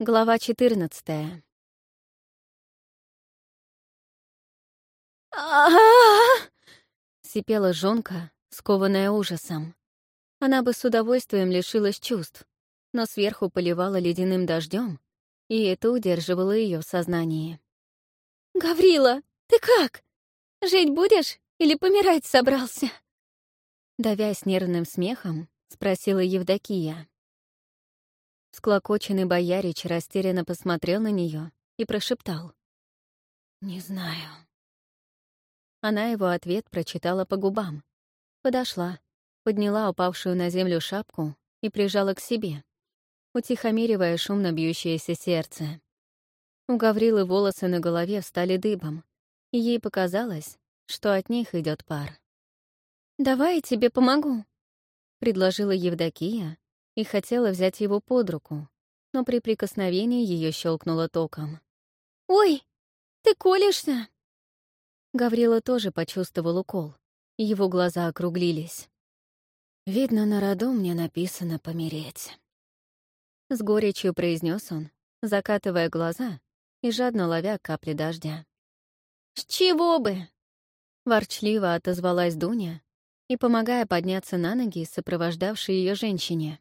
Глава 14 сипела жонка, скованная ужасом. Она бы с удовольствием лишилась чувств, но сверху поливала ледяным дождем, и это удерживало ее в сознании. «Гаврила, ты как? Жить будешь или помирать собрался?» Давясь нервным смехом, спросила Евдокия. Склокоченный боярич растерянно посмотрел на нее и прошептал. «Не знаю». Она его ответ прочитала по губам. Подошла, подняла упавшую на землю шапку и прижала к себе, утихомиривая шумно бьющееся сердце. У Гаврилы волосы на голове встали дыбом, и ей показалось, что от них идет пар. «Давай я тебе помогу», — предложила Евдокия и хотела взять его под руку, но при прикосновении ее щелкнуло током. «Ой, ты колешься!» Гаврила тоже почувствовал укол, его глаза округлились. «Видно, на роду мне написано помереть». С горечью произнес он, закатывая глаза и жадно ловя капли дождя. «С чего бы?» Ворчливо отозвалась Дуня и, помогая подняться на ноги, сопровождавшей ее женщине.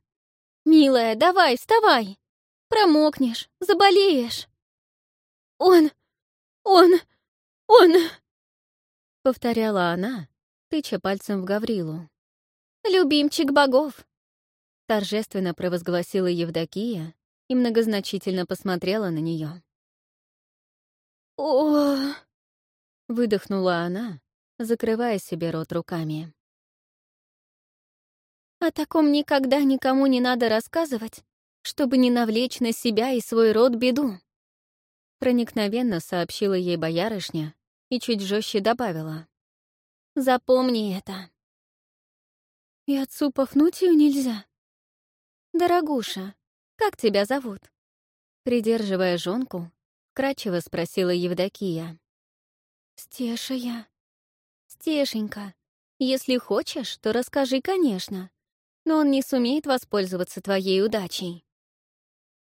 «Милая, давай, вставай! Промокнешь, заболеешь!» «Он! Он! Он!» Повторяла она, тыча пальцем в Гаврилу. «Любимчик богов!» Торжественно провозгласила Евдокия и многозначительно посмотрела на нее. «О!» — выдохнула она, закрывая себе рот руками. «О таком никогда никому не надо рассказывать, чтобы не навлечь на себя и свой род беду», проникновенно сообщила ей боярышня и чуть жестче добавила. «Запомни это». «И отцу Пафнутию нельзя?» «Дорогуша, как тебя зовут?» Придерживая жонку, кратчево спросила Евдокия. «Стеша я». «Стешенька, если хочешь, то расскажи, конечно, но он не сумеет воспользоваться твоей удачей».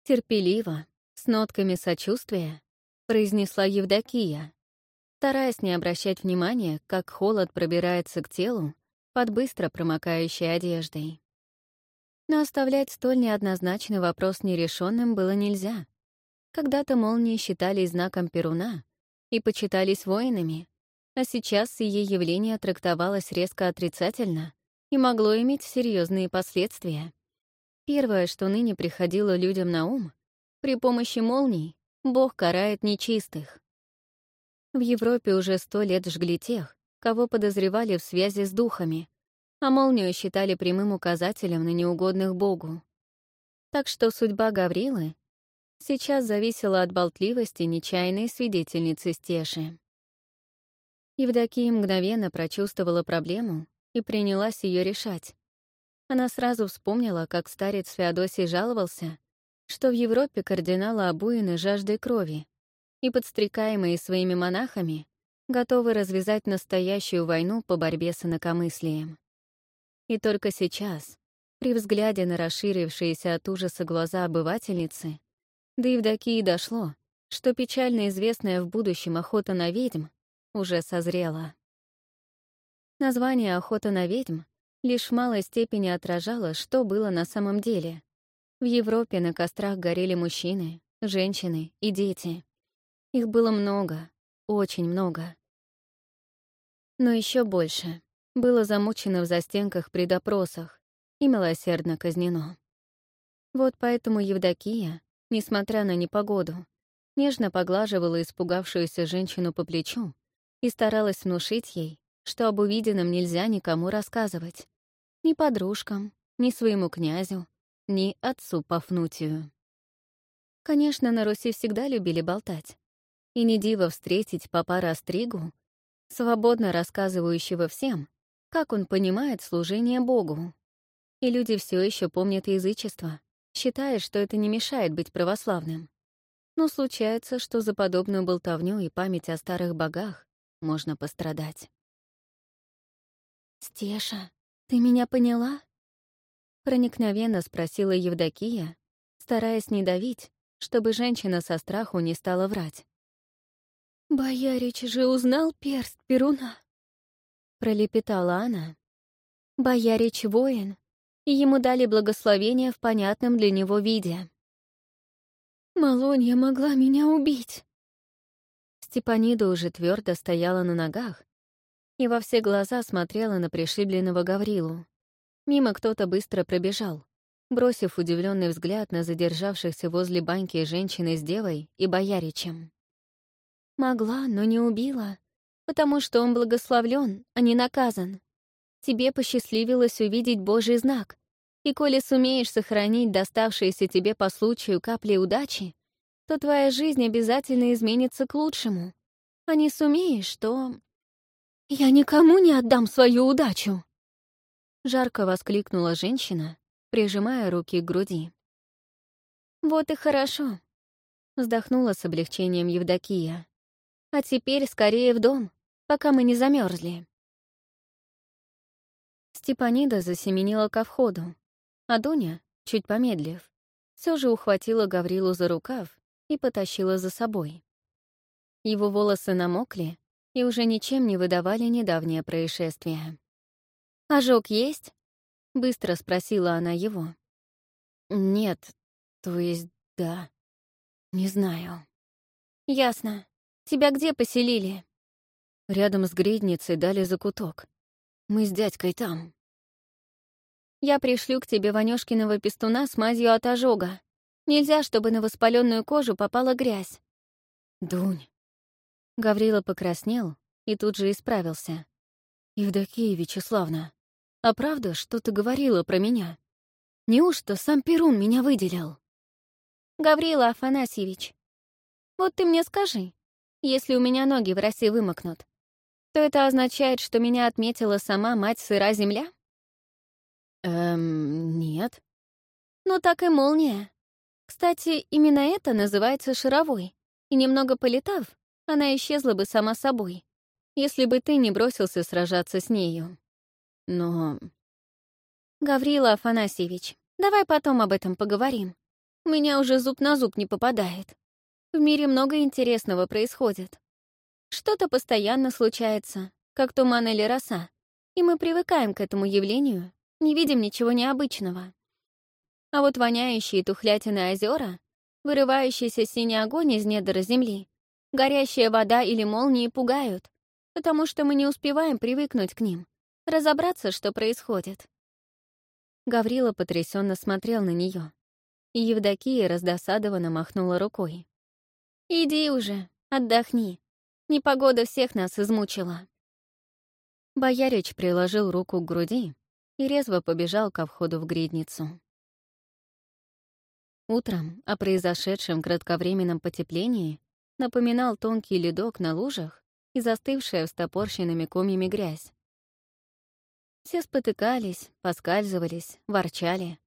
Терпеливо, с нотками сочувствия, произнесла Евдокия, стараясь не обращать внимания, как холод пробирается к телу под быстро промокающей одеждой. Но оставлять столь неоднозначный вопрос нерешенным было нельзя. Когда-то молнии считались знаком Перуна и почитались воинами, а сейчас ее явление трактовалось резко отрицательно и могло иметь серьезные последствия. Первое, что ныне приходило людям на ум, при помощи молний Бог карает нечистых. В Европе уже сто лет жгли тех, кого подозревали в связи с духами, а молнию считали прямым указателем на неугодных Богу. Так что судьба Гаврилы сейчас зависела от болтливости нечаянной свидетельницы Стеши. Евдокия мгновенно прочувствовала проблему и принялась ее решать. Она сразу вспомнила, как старец Феодосий жаловался, что в Европе кардиналы обуены жаждой крови, и, подстрекаемые своими монахами, готовы развязать настоящую войну по борьбе с инакомыслием. И только сейчас, при взгляде на расширившиеся от ужаса глаза обывательницы, до Евдокии дошло, что печально известная в будущем охота на ведьм уже созрела. Название «Охота на ведьм» лишь в малой степени отражало, что было на самом деле. В Европе на кострах горели мужчины, женщины и дети. Их было много, очень много. Но еще больше было замучено в застенках при допросах и милосердно казнено. Вот поэтому Евдокия, несмотря на непогоду, нежно поглаживала испугавшуюся женщину по плечу и старалась внушить ей, что об увиденном нельзя никому рассказывать. Ни подружкам, ни своему князю, ни отцу Пафнутию. Конечно, на Руси всегда любили болтать. И не диво встретить папа Растригу, свободно рассказывающего всем, как он понимает служение Богу? И люди все еще помнят язычество, считая, что это не мешает быть православным. Но случается, что за подобную болтовню и память о старых богах можно пострадать. «Стеша, ты меня поняла?» Проникновенно спросила Евдокия, стараясь не давить, чтобы женщина со страху не стала врать. «Боярич же узнал перст Перуна», — пролепетала она. «Боярич — воин, и ему дали благословение в понятном для него виде». «Малонья могла меня убить». Степанида уже твердо стояла на ногах и во все глаза смотрела на пришибленного Гаврилу. Мимо кто-то быстро пробежал, бросив удивленный взгляд на задержавшихся возле баньки женщины с девой и бояричем. Могла, но не убила, потому что он благословлен, а не наказан. Тебе посчастливилось увидеть Божий знак, и коли сумеешь сохранить доставшиеся тебе по случаю капли удачи, то твоя жизнь обязательно изменится к лучшему. А не сумеешь, то... Я никому не отдам свою удачу!» Жарко воскликнула женщина, прижимая руки к груди. «Вот и хорошо», — вздохнула с облегчением Евдокия. «А теперь скорее в дом, пока мы не замерзли. Степанида засеменила ко входу, а Дуня, чуть помедлив, все же ухватила Гаврилу за рукав и потащила за собой. Его волосы намокли и уже ничем не выдавали недавнее происшествие. «Ожог есть?» — быстро спросила она его. «Нет, то есть да. Не знаю». «Ясно. Тебя где поселили?» Рядом с гридницей дали закуток. Мы с дядькой там. «Я пришлю к тебе Ванёшкиного пестуна с мазью от ожога. Нельзя, чтобы на воспаленную кожу попала грязь». «Дунь». Гаврила покраснел и тут же исправился. «Евдокия Вячеславна, а правда, что ты говорила про меня? Неужто сам Перун меня выделил?» «Гаврила Афанасьевич, вот ты мне скажи, если у меня ноги в росе вымокнут, то это означает, что меня отметила сама мать сыра земля?» «Эм, нет». «Ну так и молния. Кстати, именно это называется шаровой, и немного полетав, она исчезла бы сама собой, если бы ты не бросился сражаться с нею. Но... Гаврила Афанасьевич, давай потом об этом поговорим. У меня уже зуб на зуб не попадает. В мире много интересного происходит. Что-то постоянно случается, как туман или роса, и мы привыкаем к этому явлению, не видим ничего необычного. А вот воняющие тухлятины озера, вырывающийся синий огонь из недр земли, горящая вода или молнии пугают, потому что мы не успеваем привыкнуть к ним, разобраться, что происходит. Гаврила потрясенно смотрел на нее, и Евдокия раздосадованно махнула рукой. «Иди уже, отдохни. Непогода всех нас измучила». Боярич приложил руку к груди и резво побежал ко входу в гридницу. Утром о произошедшем кратковременном потеплении напоминал тонкий ледок на лужах и застывшая встопорщенными комьями грязь. Все спотыкались, поскальзывались, ворчали,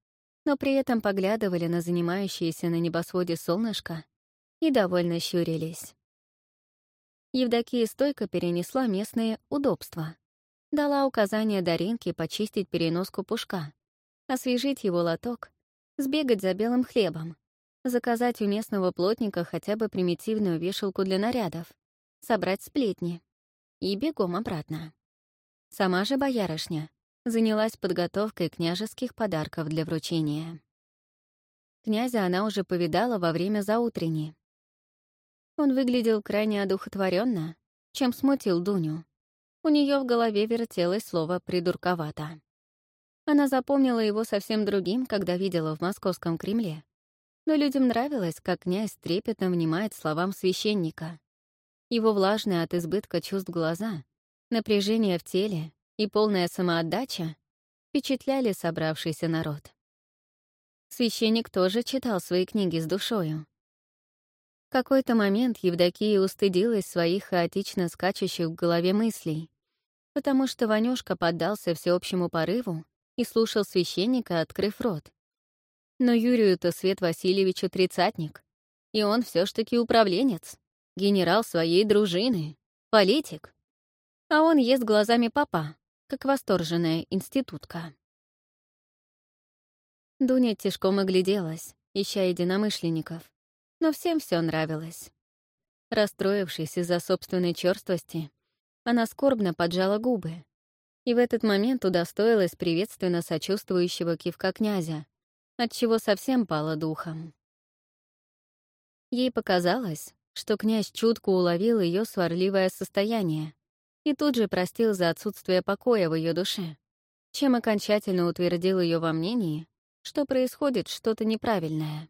но при этом поглядывали на занимающееся на небосводе солнышко и довольно щурились. Евдокия стойко перенесла местные удобства. Дала указание Даринке почистить переноску пушка, освежить его лоток, сбегать за белым хлебом, заказать у местного плотника хотя бы примитивную вешалку для нарядов, собрать сплетни и бегом обратно. Сама же боярышня занялась подготовкой княжеских подарков для вручения. Князя она уже повидала во время заутренни. Он выглядел крайне одухотворенно, чем смутил Дуню. У нее в голове вертелось слово «придурковато». Она запомнила его совсем другим, когда видела в московском Кремле. Но людям нравилось, как князь трепетно внимает словам священника. Его влажные от избытка чувств глаза, напряжение в теле и полная самоотдача впечатляли собравшийся народ. Священник тоже читал свои книги с душою. В какой-то момент Евдокия устыдилась своих хаотично скачущих в голове мыслей, потому что Ванюшка поддался всеобщему порыву и слушал священника, открыв рот. Но Юрию-то Свет Васильевичу тридцатник, и он все ж таки управленец генерал своей дружины, политик. А он ест глазами папа, как восторженная институтка. Дуня тяжком огляделась, ища единомышленников, но всем все нравилось. Расстроившись из-за собственной черствости, она скорбно поджала губы, и в этот момент удостоилась приветственно сочувствующего кивка князя, отчего совсем пала духом. Ей показалось, что князь чутко уловил ее сварливое состояние и тут же простил за отсутствие покоя в ее душе, чем окончательно утвердил ее во мнении, что происходит что-то неправильное.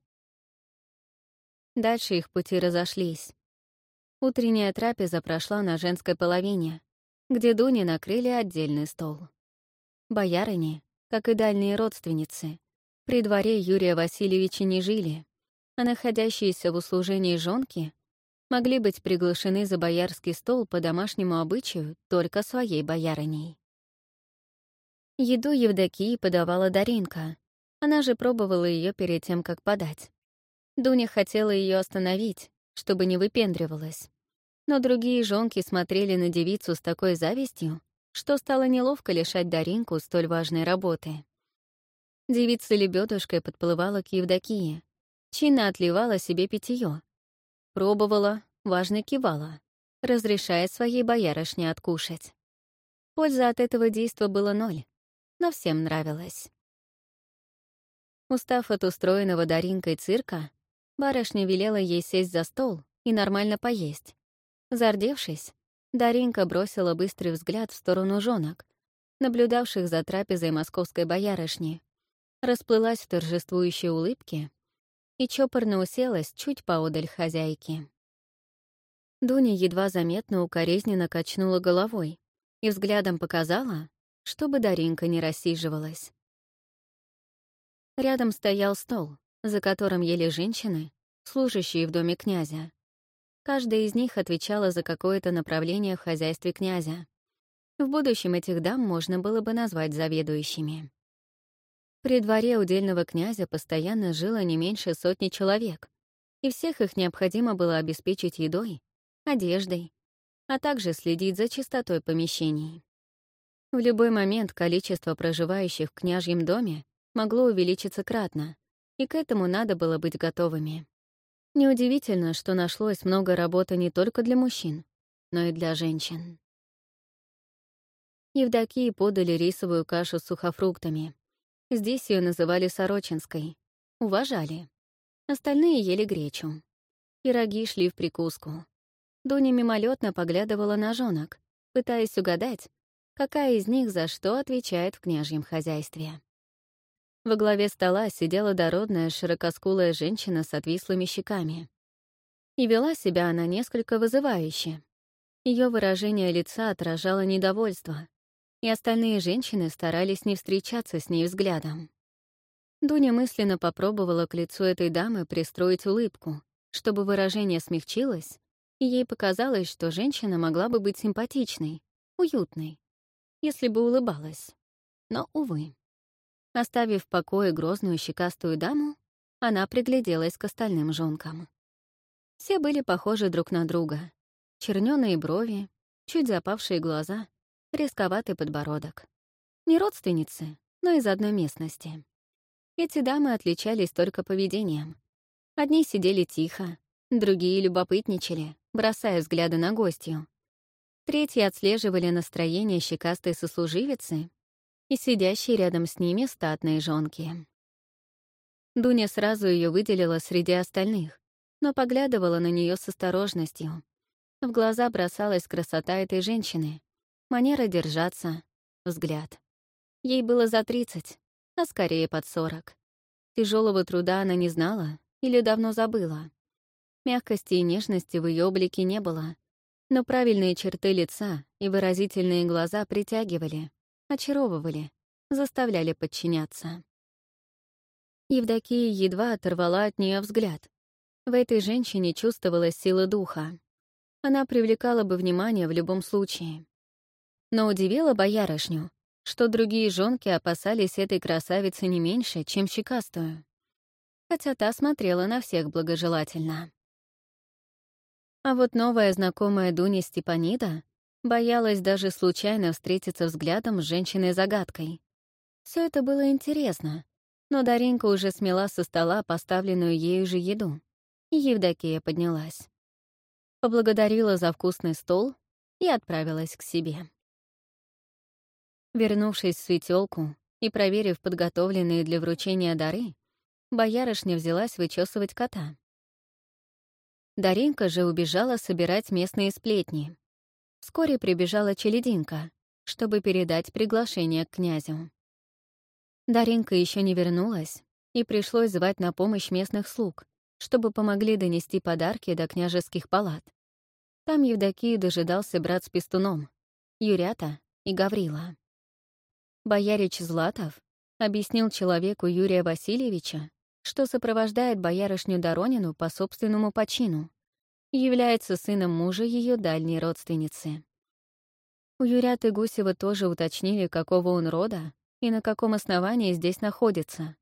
Дальше их пути разошлись. Утренняя трапеза прошла на женской половине, где Дуне накрыли отдельный стол. Боярыни, как и дальние родственницы, при дворе Юрия Васильевича не жили, а находящиеся в услужении жонки могли быть приглашены за боярский стол по домашнему обычаю только своей боярыней. Еду Евдокии подавала Даринка. Она же пробовала ее перед тем, как подать. Дуня хотела ее остановить, чтобы не выпендривалась. Но другие жонки смотрели на девицу с такой завистью, что стало неловко лишать Даринку столь важной работы. Девица лебедушкой подплывала к Евдокии, чинно отливала себе питье, пробовала, важно кивала, разрешая своей боярышне откушать. Польза от этого действа была ноль, но всем нравилось. Устав от устроенного Даринкой цирка, барышня велела ей сесть за стол и нормально поесть, Зардевшись, Даринка бросила быстрый взгляд в сторону жонок, наблюдавших за трапезой московской боярышни, расплылась в торжествующей улыбке и чопорно уселась чуть поодаль хозяйки. Дуня едва заметно укоризненно качнула головой и взглядом показала, чтобы Даринка не рассиживалась. Рядом стоял стол, за которым ели женщины, служащие в доме князя. Каждая из них отвечала за какое-то направление в хозяйстве князя. В будущем этих дам можно было бы назвать заведующими. При дворе удельного князя постоянно жило не меньше сотни человек, и всех их необходимо было обеспечить едой, одеждой, а также следить за чистотой помещений. В любой момент количество проживающих в княжьем доме могло увеличиться кратно, и к этому надо было быть готовыми. Неудивительно, что нашлось много работы не только для мужчин, но и для женщин. Евдокии подали рисовую кашу с сухофруктами. Здесь ее называли сорочинской. Уважали. Остальные ели гречу. Пироги шли в прикуску. Дуня мимолетно поглядывала на жонок, пытаясь угадать, какая из них за что отвечает в княжьем хозяйстве. Во главе стола сидела дородная широкоскулая женщина с отвислыми щеками. И вела себя она несколько вызывающе. Ее выражение лица отражало недовольство, и остальные женщины старались не встречаться с ней взглядом. Дуня мысленно попробовала к лицу этой дамы пристроить улыбку, чтобы выражение смягчилось, и ей показалось, что женщина могла бы быть симпатичной, уютной, если бы улыбалась. Но, увы. Оставив в покое грозную щекастую даму, она пригляделась к остальным жонкам. Все были похожи друг на друга. Чернёные брови, чуть запавшие глаза, рисковатый подбородок. Не родственницы, но из одной местности. Эти дамы отличались только поведением. Одни сидели тихо, другие любопытничали, бросая взгляды на гостью. Третьи отслеживали настроение щекастой сослуживицы и сидящие рядом с ними статные жонки. Дуня сразу ее выделила среди остальных, но поглядывала на нее с осторожностью. В глаза бросалась красота этой женщины, манера держаться, взгляд. Ей было за 30, а скорее под 40. Тяжелого труда она не знала или давно забыла. Мягкости и нежности в ее облике не было, но правильные черты лица и выразительные глаза притягивали, очаровывали, заставляли подчиняться. Евдокия едва оторвала от нее взгляд. В этой женщине чувствовалась сила духа. Она привлекала бы внимание в любом случае. Но удивила боярышню, что другие жонки опасались этой красавицы не меньше, чем щекастую. Хотя та смотрела на всех благожелательно. А вот новая знакомая Дуня Степанида Боялась даже случайно встретиться взглядом с женщиной-загадкой. Все это было интересно, но Даринка уже смела со стола поставленную ею же еду. и Евдокия поднялась. Поблагодарила за вкусный стол и отправилась к себе. Вернувшись в светелку и проверив подготовленные для вручения дары, боярышня взялась вычесывать кота. Даринка же убежала собирать местные сплетни. Вскоре прибежала челединка, чтобы передать приглашение к князю. Даринка еще не вернулась, и пришлось звать на помощь местных слуг, чтобы помогли донести подарки до княжеских палат. Там Евдокию дожидался брат с пестуном, Юрята и Гаврила. Боярич Златов объяснил человеку Юрия Васильевича, что сопровождает боярышню Доронину по собственному почину и является сыном мужа ее дальней родственницы. У Юряты Гусева тоже уточнили, какого он рода и на каком основании здесь находится.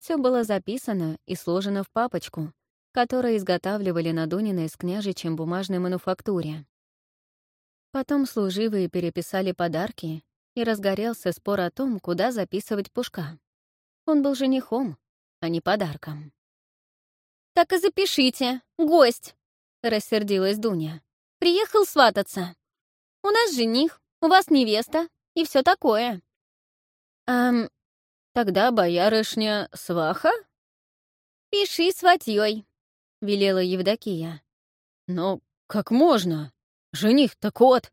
Все было записано и сложено в папочку, которую изготавливали на Дуниной с княжичем бумажной мануфактуре. Потом служивые переписали подарки и разгорелся спор о том, куда записывать Пушка. Он был женихом, а не подарком. «Так и запишите, гость!» — рассердилась Дуня. «Приехал свататься. У нас жених, у вас невеста и все такое». «Ам, тогда боярышня сваха?» «Пиши сватьей», — велела Евдокия. «Но как можно? Жених-то кот.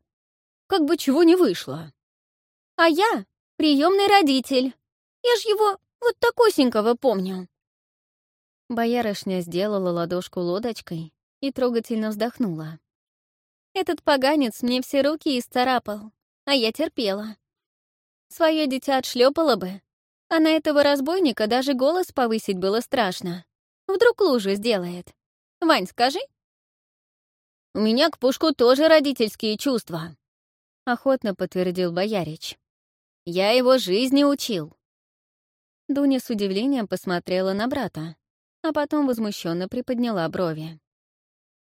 Как бы чего не вышло». А я — приемный родитель. Я ж его вот такосенького помню». Боярышня сделала ладошку лодочкой и трогательно вздохнула. «Этот поганец мне все руки исцарапал, а я терпела. Свое дитя отшлепала бы, а на этого разбойника даже голос повысить было страшно. Вдруг лужу сделает. Вань, скажи?» «У меня к Пушку тоже родительские чувства», — охотно подтвердил Боярич. Я его жизни учил». Дуня с удивлением посмотрела на брата, а потом возмущенно приподняла брови.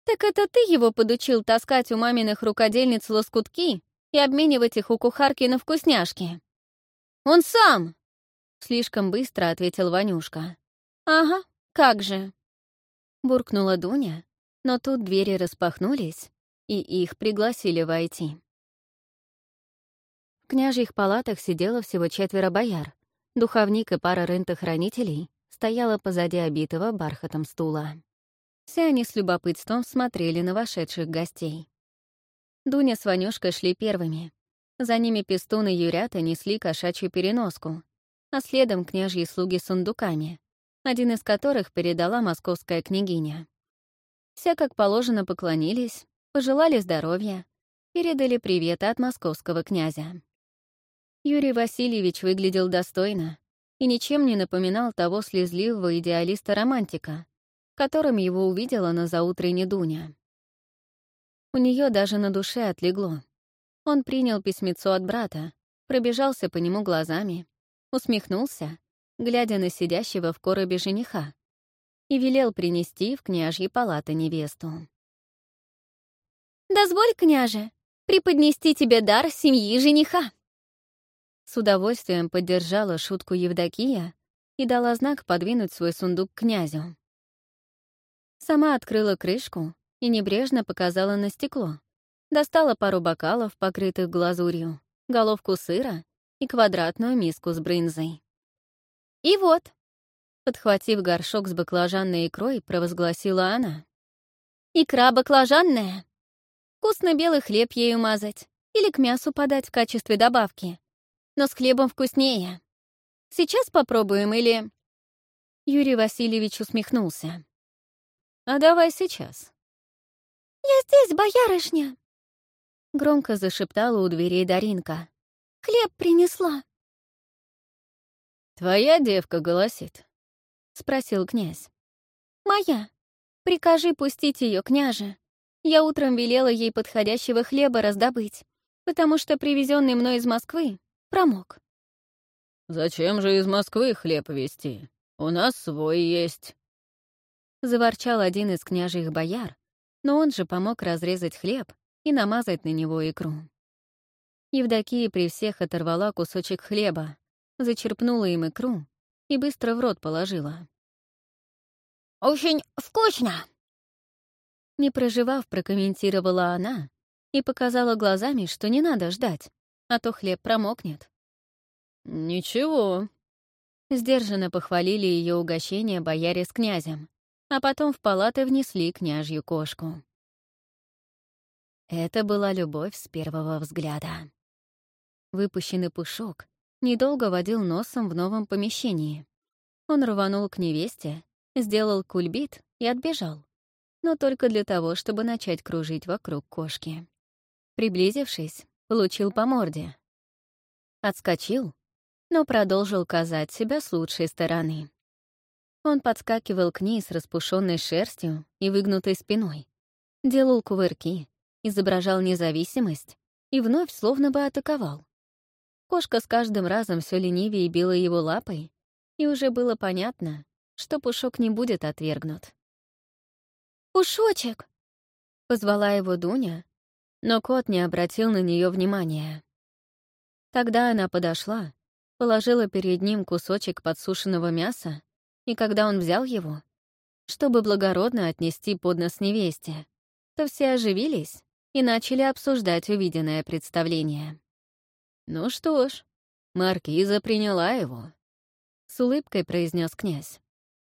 «Так это ты его подучил таскать у маминых рукодельниц лоскутки и обменивать их у кухарки на вкусняшки?» «Он сам!» — слишком быстро ответил Ванюшка. «Ага, как же!» Буркнула Дуня, но тут двери распахнулись, и их пригласили войти княжьих палатах сидело всего четверо бояр. Духовник и пара рентохранителей стояла позади обитого бархатом стула. Все они с любопытством смотрели на вошедших гостей. Дуня с Ванюшкой шли первыми. За ними пестуны Юрята несли кошачью переноску, а следом княжьи слуги с сундуками, один из которых передала московская княгиня. Все, как положено, поклонились, пожелали здоровья, передали приветы от московского князя. Юрий Васильевич выглядел достойно и ничем не напоминал того слезливого идеалиста-романтика, которым его увидела на заутрене Дуня. У нее даже на душе отлегло. Он принял письмецо от брата, пробежался по нему глазами, усмехнулся, глядя на сидящего в коробе жениха, и велел принести в княжьи палаты невесту. «Дозволь, княже, преподнести тебе дар семьи жениха!» С удовольствием поддержала шутку Евдокия и дала знак подвинуть свой сундук к князю. Сама открыла крышку и небрежно показала на стекло. Достала пару бокалов, покрытых глазурью, головку сыра и квадратную миску с брынзой. «И вот», подхватив горшок с баклажанной икрой, провозгласила она. «Икра баклажанная. Вкусно белый хлеб ею мазать или к мясу подать в качестве добавки но с хлебом вкуснее. Сейчас попробуем или...» Юрий Васильевич усмехнулся. «А давай сейчас». «Я здесь, боярышня!» Громко зашептала у дверей Даринка. «Хлеб принесла». «Твоя девка голосит?» — спросил князь. «Моя. Прикажи пустить ее, княже. Я утром велела ей подходящего хлеба раздобыть, потому что привезенный мной из Москвы Промок. «Зачем же из Москвы хлеб везти? У нас свой есть». Заворчал один из княжьих бояр, но он же помог разрезать хлеб и намазать на него икру. Евдокия при всех оторвала кусочек хлеба, зачерпнула им икру и быстро в рот положила. «Очень вкусно!» Не проживав, прокомментировала она и показала глазами, что не надо ждать, а то хлеб промокнет. «Ничего». Сдержанно похвалили ее угощение бояре с князем, а потом в палаты внесли княжью кошку. Это была любовь с первого взгляда. Выпущенный пушок недолго водил носом в новом помещении. Он рванул к невесте, сделал кульбит и отбежал, но только для того, чтобы начать кружить вокруг кошки. Приблизившись, получил по морде. Отскочил, но продолжил казать себя с лучшей стороны. Он подскакивал к ней с распушенной шерстью и выгнутой спиной, делал кувырки, изображал независимость и вновь словно бы атаковал. Кошка с каждым разом все ленивее била его лапой, и уже было понятно, что Пушок не будет отвергнут. «Пушочек!» — позвала его Дуня, но кот не обратил на нее внимания. Тогда она подошла, положила перед ним кусочек подсушенного мяса, и когда он взял его, чтобы благородно отнести поднос невесте, то все оживились и начали обсуждать увиденное представление. «Ну что ж, маркиза приняла его», — с улыбкой произнес князь.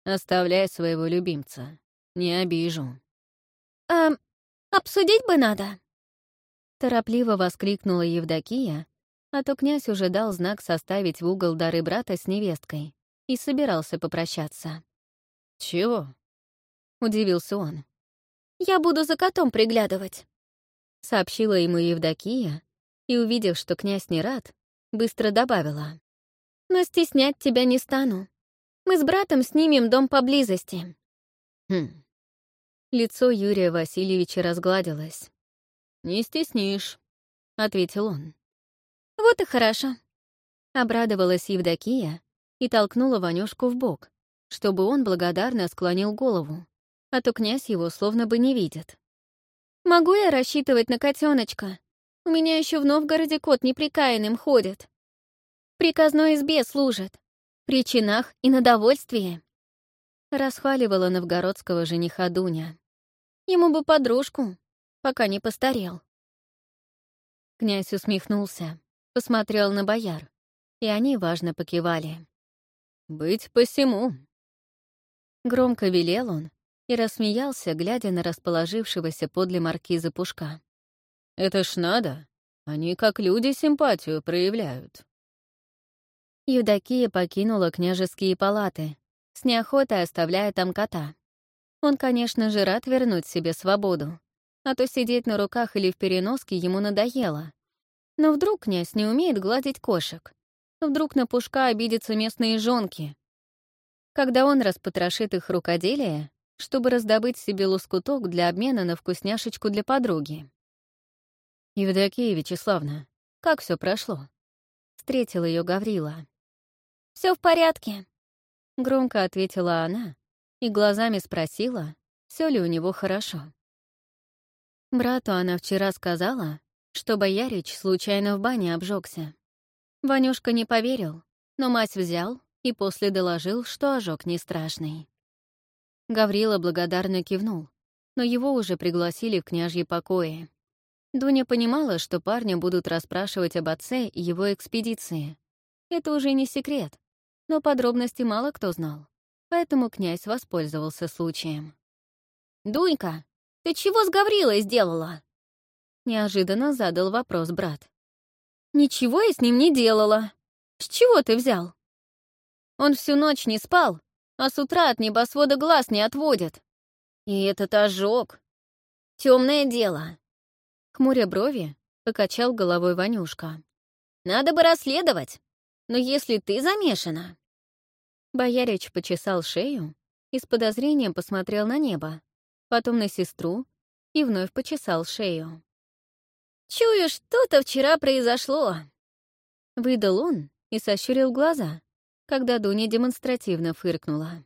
«Оставляй своего любимца. Не обижу». «А обсудить бы надо», — торопливо воскликнула Евдокия, а то князь уже дал знак составить в угол дары брата с невесткой и собирался попрощаться. «Чего?» — удивился он. «Я буду за котом приглядывать», — сообщила ему Евдокия, и, увидев, что князь не рад, быстро добавила. «Но стеснять тебя не стану. Мы с братом снимем дом поблизости». Хм. Лицо Юрия Васильевича разгладилось. «Не стеснишь», — ответил он. «Вот и хорошо», — обрадовалась Евдокия и толкнула Ванюшку в бок, чтобы он благодарно склонил голову, а то князь его словно бы не видит. «Могу я рассчитывать на котеночка? У меня еще в Новгороде кот неприкаянным ходит. Приказной избе служит. При чинах и на довольствие. Расхваливала новгородского жениха Дуня. Ему бы подружку, пока не постарел. Князь усмехнулся, посмотрел на бояр, и они важно покивали. «Быть посему». Громко велел он и рассмеялся, глядя на расположившегося подле маркиза Пушка. Это ж надо. Они как люди симпатию проявляют. Юдакия покинула княжеские палаты, с неохотой оставляя там кота. Он, конечно же, рад вернуть себе свободу, а то сидеть на руках или в переноске ему надоело. Но вдруг князь не умеет гладить кошек? Вдруг на пушка обидятся местные жонки? Когда он распотрошит их рукоделие, чтобы раздобыть себе лоскуток для обмена на вкусняшечку для подруги. «Евдокия Вячеславна, как все прошло?» Встретил ее Гаврила. Все в порядке», — громко ответила она и глазами спросила, все ли у него хорошо. Брату она вчера сказала, что боярич случайно в бане обжегся. Ванюшка не поверил, но мать взял и после доложил, что ожог не страшный. Гаврила благодарно кивнул, но его уже пригласили в княжьи покои. Дуня понимала, что парня будут расспрашивать об отце и его экспедиции. Это уже не секрет, но подробности мало кто знал, поэтому князь воспользовался случаем. «Дунька, ты чего с Гаврилой сделала?» Неожиданно задал вопрос брат. «Ничего я с ним не делала. С чего ты взял?» Он всю ночь не спал, а с утра от небосвода глаз не отводит. И этот ожог. Темное дело. Хмуря брови, покачал головой Ванюшка. «Надо бы расследовать, но если ты замешана...» Боярич почесал шею и с подозрением посмотрел на небо, потом на сестру и вновь почесал шею. «Чую, что-то вчера произошло!» Выдал он и сощурил глаза, когда Дуня демонстративно фыркнула.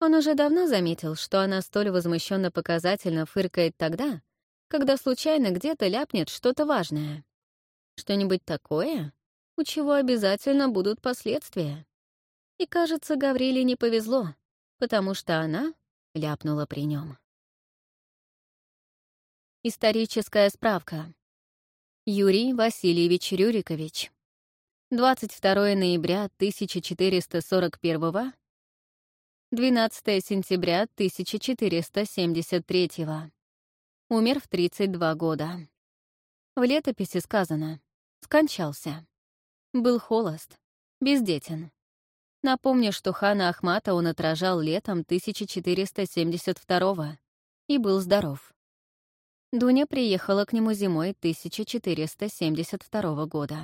Он уже давно заметил, что она столь возмущенно показательно фыркает тогда, когда случайно где-то ляпнет что-то важное. Что-нибудь такое, у чего обязательно будут последствия. И, кажется, Гавриле не повезло, потому что она ляпнула при нем. Историческая справка. Юрий Васильевич Рюрикович. 22 ноября 1441 12 сентября 1473 Умер в 32 года. В летописи сказано «скончался». Был холост, бездетен. Напомню, что хана Ахмата он отражал летом 1472 и был здоров. Дуня приехала к нему зимой 1472 года.